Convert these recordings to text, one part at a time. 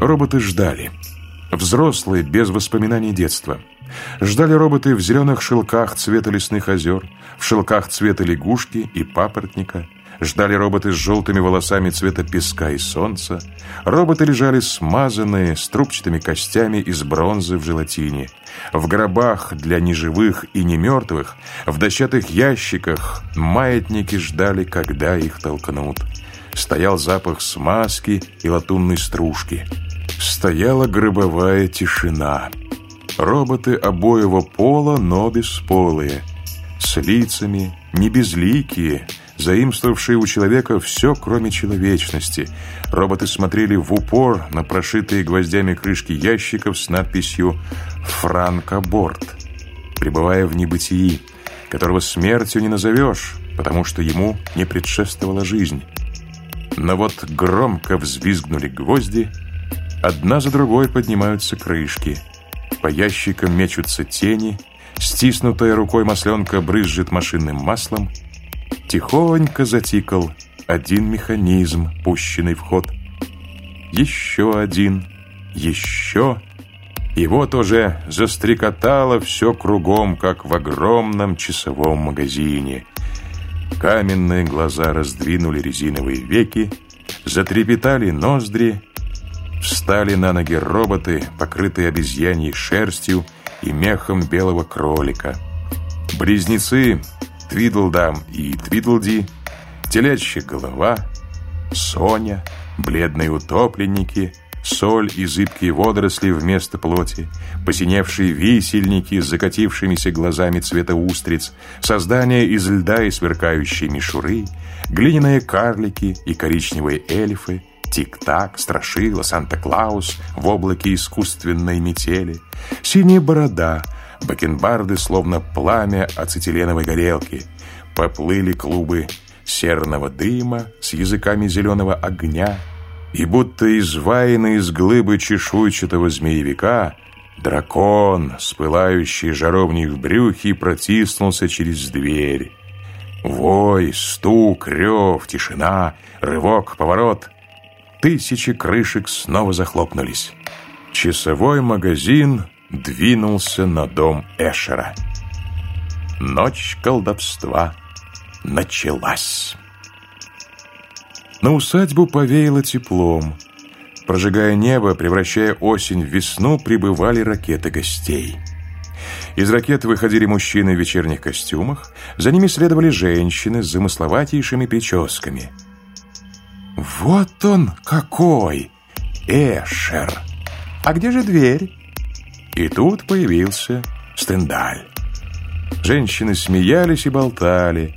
Роботы ждали. Взрослые, без воспоминаний детства. Ждали роботы в зеленых шелках цвета лесных озер, в шелках цвета лягушки и папоротника. Ждали роботы с желтыми волосами цвета песка и солнца. Роботы лежали смазанные, с трубчатыми костями из бронзы в желатине. В гробах для неживых и немертвых, в дощатых ящиках маятники ждали, когда их толкнут. Стоял запах смазки и латунной стружки. Стояла гробовая тишина. Роботы обоего пола, но бесполые. С лицами, не безликие, заимствовавшие у человека все, кроме человечности. Роботы смотрели в упор на прошитые гвоздями крышки ящиков с надписью «Франкоборд», пребывая в небытии, которого смертью не назовешь, потому что ему не предшествовала жизнь. Но вот громко взвизгнули гвозди, одна за другой поднимаются крышки, по ящикам мечутся тени, стиснутая рукой масленка брызжет машинным маслом, тихонько затикал один механизм, пущенный в ход. Еще один, еще... И вот уже застрекотало все кругом, как в огромном часовом магазине. Каменные глаза раздвинули резиновые веки, затрепетали ноздри, встали на ноги роботы, покрытые обезьяньей шерстью и мехом белого кролика. Близнецы Твидлдам и Твидлди, телячья голова, Соня, бледные утопленники — соль и зыбкие водоросли вместо плоти, посиневшие висельники с закатившимися глазами цвета устриц, создания из льда и сверкающей мишуры, глиняные карлики и коричневые эльфы, Тик-так, Страшила, Санта-Клаус в облаке искусственной метели, синяя борода, бакенбарды, словно пламя ацетиленовой горелки, поплыли клубы серного дыма с языками зеленого огня, и будто изваянный из глыбы чешуйчатого змеевика, дракон, спылающий жаровней в брюхе, протиснулся через дверь. Вой, стук, рев, тишина, рывок, поворот. Тысячи крышек снова захлопнулись. Часовой магазин двинулся на дом Эшера. Ночь колдовства началась. На усадьбу повеяло теплом. Прожигая небо, превращая осень в весну, прибывали ракеты гостей. Из ракет выходили мужчины в вечерних костюмах, за ними следовали женщины с замысловатейшими прическами. «Вот он какой! Эшер! А где же дверь?» И тут появился Стендаль. Женщины смеялись и болтали.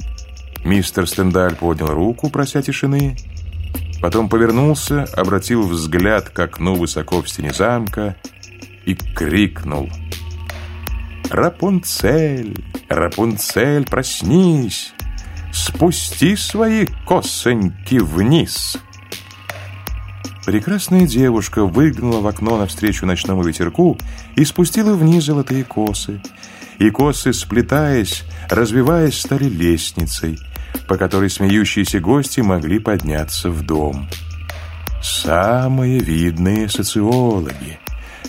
Мистер Стендаль поднял руку, прося тишины, Потом повернулся, обратил взгляд к окну высоко в стене замка и крикнул. «Рапунцель! Рапунцель, проснись! Спусти свои косоньки вниз!» Прекрасная девушка выглянула в окно навстречу ночному ветерку и спустила вниз золотые косы. И косы, сплетаясь, развиваясь, стали лестницей, по которой смеющиеся гости могли подняться в дом. Самые видные социологи,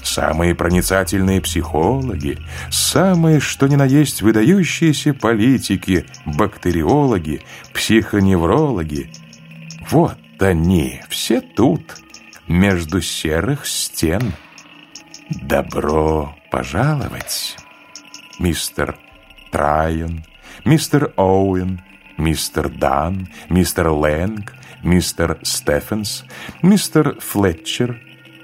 самые проницательные психологи, самые, что ни на есть, выдающиеся политики, бактериологи, психоневрологи. Вот они, все тут, между серых стен. Добро пожаловать, мистер Трайон, мистер Оуэн, мистер Дан, мистер Лэнг, мистер Стефенс, мистер Флетчер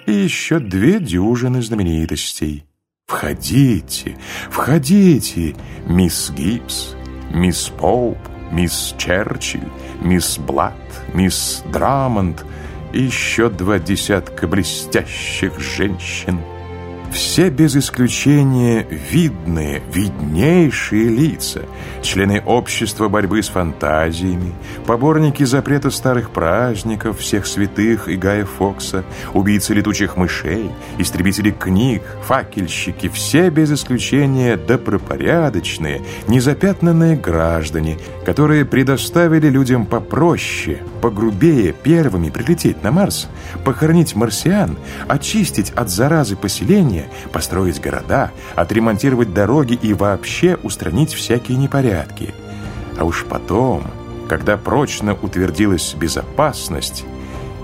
и еще две дюжины знаменитостей. Входите, входите, мисс Гибс, мисс Поуп, мисс Черчилль, мисс Блат, мисс Драмонд и еще два десятка блестящих женщин. Все без исключения видные, виднейшие лица, члены общества борьбы с фантазиями, поборники запрета старых праздников, всех святых и Гая Фокса, убийцы летучих мышей, истребители книг, факельщики, все без исключения добропорядочные, незапятнанные граждане, которые предоставили людям попроще, погрубее первыми прилететь на Марс, похоронить марсиан, очистить от заразы поселения, построить города, отремонтировать дороги и вообще устранить всякие непорядки. А уж потом, когда прочно утвердилась безопасность,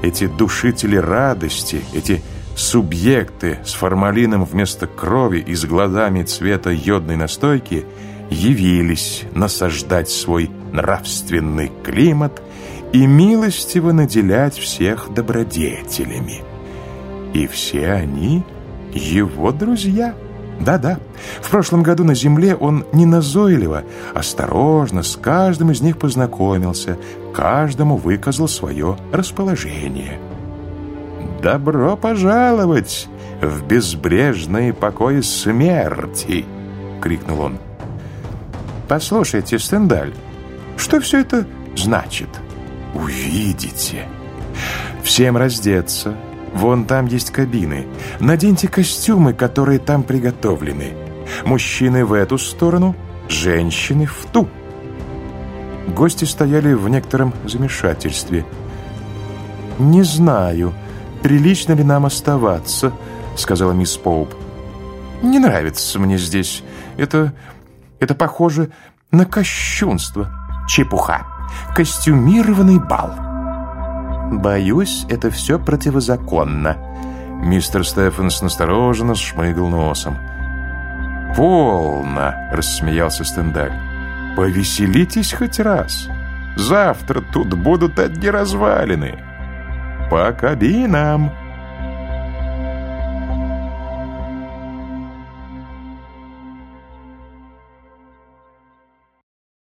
эти душители радости, эти субъекты с формалином вместо крови и с глазами цвета йодной настойки явились насаждать свой нравственный климат и милостиво наделять всех добродетелями. И все они – его друзья. Да-да, в прошлом году на земле он неназойливо, осторожно с каждым из них познакомился, каждому выказал свое расположение. «Добро пожаловать в безбрежные покои смерти!» — крикнул он. «Послушайте, Стендаль, что все это значит?» «Увидите! Всем раздеться!» Вон там есть кабины. Наденьте костюмы, которые там приготовлены. Мужчины в эту сторону, женщины в ту. Гости стояли в некотором замешательстве. «Не знаю, прилично ли нам оставаться», — сказала мисс Поуп. «Не нравится мне здесь. Это... это похоже на кощунство. Чепуха. Костюмированный бал». «Боюсь, это все противозаконно». Мистер Стефенс настороженно шмыгал носом. «Волно!» — рассмеялся Стендаль. «Повеселитесь хоть раз. Завтра тут будут одни развалины. По кабинам!»